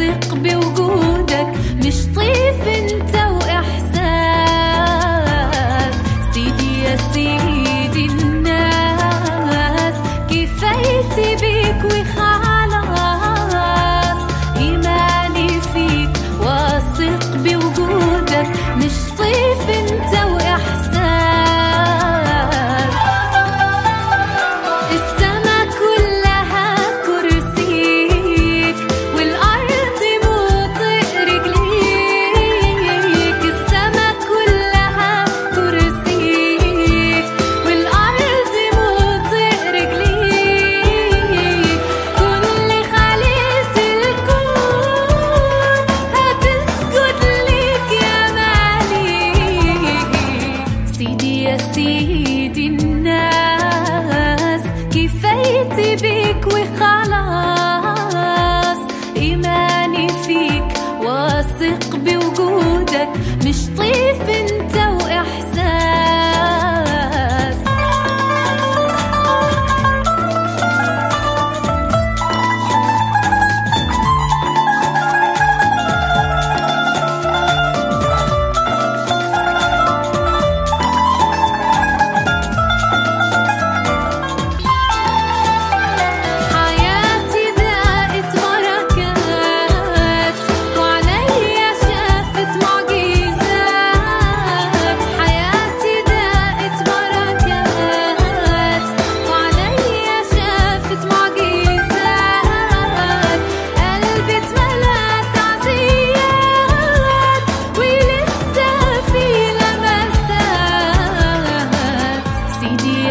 أثق بوجودك مش طيف انت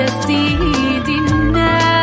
سيدي الناس